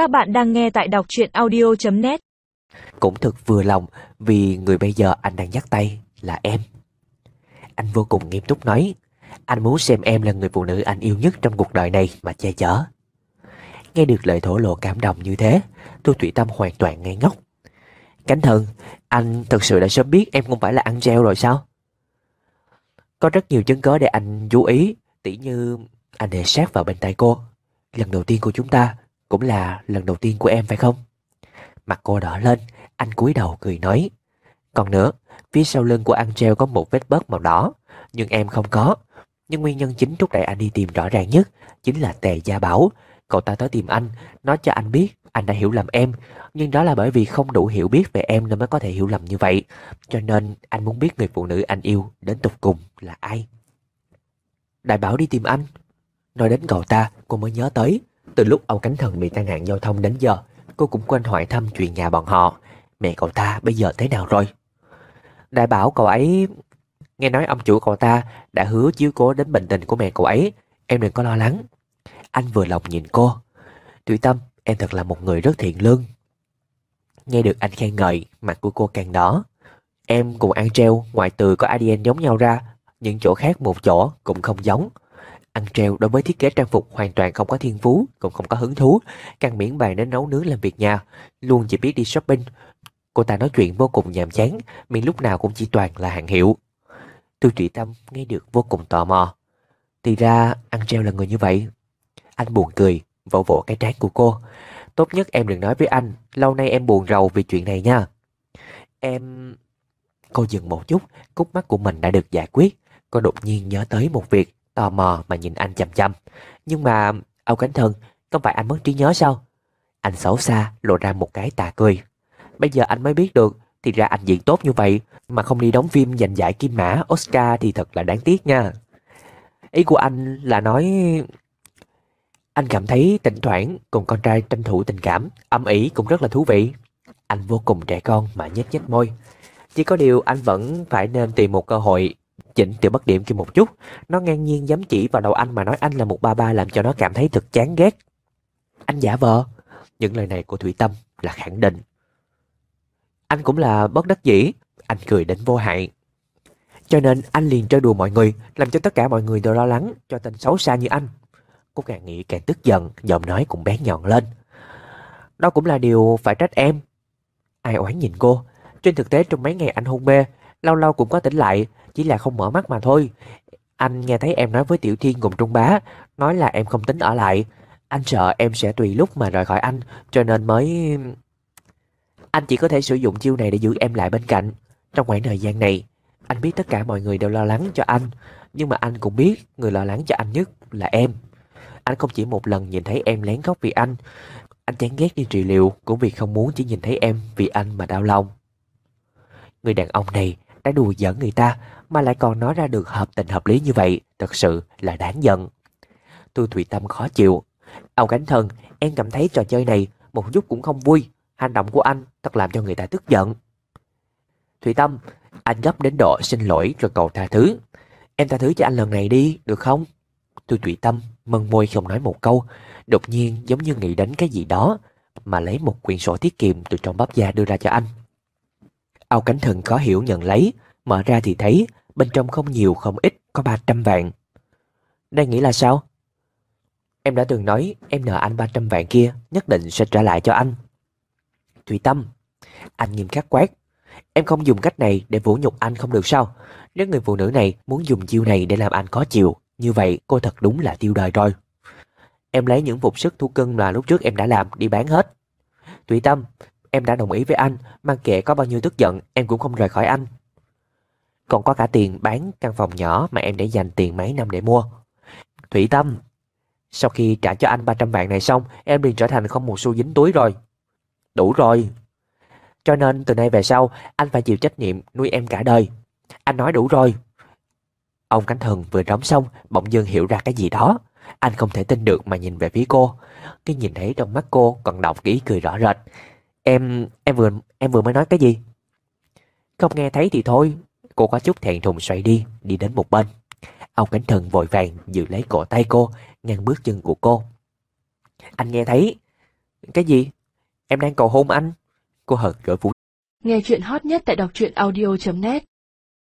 Các bạn đang nghe tại đọc truyện audio.net Cũng thật vừa lòng vì người bây giờ anh đang dắt tay là em. Anh vô cùng nghiêm túc nói, anh muốn xem em là người phụ nữ anh yêu nhất trong cuộc đời này mà che chở. Nghe được lời thổ lộ cảm động như thế, tôi Thủy Tâm hoàn toàn ngây ngốc. Cánh thần, anh thật sự đã sớm biết em không phải là ăn treo rồi sao? Có rất nhiều chứng cớ để anh chú ý, tỉ như anh để sát vào bên tay cô. Lần đầu tiên của chúng ta cũng là lần đầu tiên của em phải không? Mặt cô đỏ lên, anh cúi đầu cười nói. Còn nữa, phía sau lưng của Angel có một vết bớt màu đỏ, nhưng em không có. Nhưng nguyên nhân chính thúc đẩy anh đi tìm rõ ràng nhất chính là Tề Gia Bảo. Cậu ta tới tìm anh, nói cho anh biết anh đã hiểu lầm em, nhưng đó là bởi vì không đủ hiểu biết về em nên mới có thể hiểu lầm như vậy. Cho nên anh muốn biết người phụ nữ anh yêu đến tục cùng là ai. Đại Bảo đi tìm anh. Nói đến cậu ta, cô mới nhớ tới. Từ lúc ông Cánh Thần bị tai nạn giao thông đến giờ, cô cũng quên hỏi thăm chuyện nhà bọn họ. Mẹ cậu ta bây giờ thế nào rồi? Đại Bảo cậu ấy... Nghe nói ông chủ cậu ta đã hứa chiếu cố đến bệnh tình của mẹ cậu ấy. Em đừng có lo lắng. Anh vừa lòng nhìn cô. Thủy Tâm, em thật là một người rất thiện lương. Nghe được anh khen ngợi, mặt của cô càng đỏ. Em cùng ăn treo, ngoại từ có ADN giống nhau ra, những chỗ khác một chỗ cũng không giống. Ăn treo đối với thiết kế trang phục hoàn toàn không có thiên phú, cũng không có hứng thú, càng miễn bàn đến nấu nướng làm việc nhà, luôn chỉ biết đi shopping. Cô ta nói chuyện vô cùng nhàm chán, miệng lúc nào cũng chỉ toàn là hàng hiệu. Tư trị tâm nghe được vô cùng tò mò. Thì ra ăn treo là người như vậy. Anh buồn cười, vỗ vỗ cái trán của cô. Tốt nhất em đừng nói với anh, lâu nay em buồn rầu vì chuyện này nha. Em... Cô dừng một chút, cúc mắt của mình đã được giải quyết. Cô đột nhiên nhớ tới một việc, tò mò mà nhìn anh chăm chăm. Nhưng mà, Âu Cánh thân không phải anh mất trí nhớ sao? Anh xấu xa, lộ ra một cái tà cười. Bây giờ anh mới biết được, thì ra anh diễn tốt như vậy, mà không đi đóng phim giành giải Kim Mã, Oscar thì thật là đáng tiếc nha. Ý của anh là nói... Anh cảm thấy tỉnh thoảng cùng con trai tranh thủ tình cảm, âm ý cũng rất là thú vị. Anh vô cùng trẻ con mà nhếch nhếch môi. Chỉ có điều anh vẫn phải nên tìm một cơ hội chỉnh tiểu bất điểm kia một chút. Nó ngang nhiên dám chỉ vào đầu anh mà nói anh là một ba ba làm cho nó cảm thấy thật chán ghét. Anh giả vờ. Những lời này của Thủy Tâm là khẳng định. Anh cũng là bất đắc dĩ. Anh cười đến vô hại. Cho nên anh liền chơi đùa mọi người, làm cho tất cả mọi người đều lo lắng cho tên xấu xa như anh. Cô càng nghĩ càng tức giận, giọng nói cũng bén nhọn lên. Đó cũng là điều phải trách em. Ai oán nhìn cô. Trên thực tế trong mấy ngày anh hôn mê, lâu lâu cũng có tỉnh lại, chỉ là không mở mắt mà thôi. Anh nghe thấy em nói với Tiểu Thiên cùng Trung Bá, nói là em không tính ở lại. Anh sợ em sẽ tùy lúc mà rời khỏi anh, cho nên mới... Anh chỉ có thể sử dụng chiêu này để giữ em lại bên cạnh. Trong khoảng thời gian này, anh biết tất cả mọi người đều lo lắng cho anh, nhưng mà anh cũng biết người lo lắng cho anh nhất là em. Anh không chỉ một lần nhìn thấy em lén khóc vì anh, anh chán ghét đi trị liệu cũng vì không muốn chỉ nhìn thấy em vì anh mà đau lòng. Người đàn ông này đã đùa giỡn người ta mà lại còn nói ra được hợp tình hợp lý như vậy, thật sự là đáng giận. Tôi Thủy Tâm khó chịu. Ông Cánh Thần, em cảm thấy trò chơi này một chút cũng không vui. Hành động của anh thật làm cho người ta tức giận. Thủy Tâm, anh gấp đến độ xin lỗi rồi cầu tha thứ. Em tha thứ cho anh lần này đi, được không? Tôi Thủy Tâm mân môi không nói một câu, đột nhiên giống như nghĩ đến cái gì đó, mà lấy một quyển sổ tiết kiệm từ trong bắp da đưa ra cho anh. Ao Cánh Thần khó hiểu nhận lấy, mở ra thì thấy bên trong không nhiều không ít, có 300 vạn. Đang nghĩ là sao? Em đã từng nói em nợ anh 300 vạn kia nhất định sẽ trả lại cho anh. Thủy Tâm, anh nghiêm khắc quát. Em không dùng cách này để vũ nhục anh không được sao? Nếu người phụ nữ này muốn dùng chiêu này để làm anh khó chịu, như vậy cô thật đúng là tiêu đời rồi. Em lấy những phục sức thu cưng mà lúc trước em đã làm đi bán hết. Thủy Tâm, em đã đồng ý với anh, mang kệ có bao nhiêu tức giận em cũng không rời khỏi anh. Còn có cả tiền bán căn phòng nhỏ mà em để dành tiền mấy năm để mua. Thủy Tâm, sau khi trả cho anh 300 vạn này xong, em liền trở thành không một xu dính túi rồi. Đủ rồi. Cho nên từ nay về sau, anh phải chịu trách nhiệm nuôi em cả đời. Anh nói đủ rồi. Ông Cánh Thần vừa đóng xong, bỗng dưng hiểu ra cái gì đó. Anh không thể tin được mà nhìn về phía cô. Khi nhìn thấy trong mắt cô còn đọc ký cười rõ rệt. Em, em vừa, em vừa mới nói cái gì? Không nghe thấy thì thôi. Cô có chút thẹn thùng xoay đi, đi đến một bên. Ông Cánh Thần vội vàng giữ lấy cổ tay cô, ngăn bước chân của cô. Anh nghe thấy. Cái gì? Em đang cầu hôn anh? Cô hờn gửi Vũ Nghe chuyện hot nhất tại đọc truyện audio.net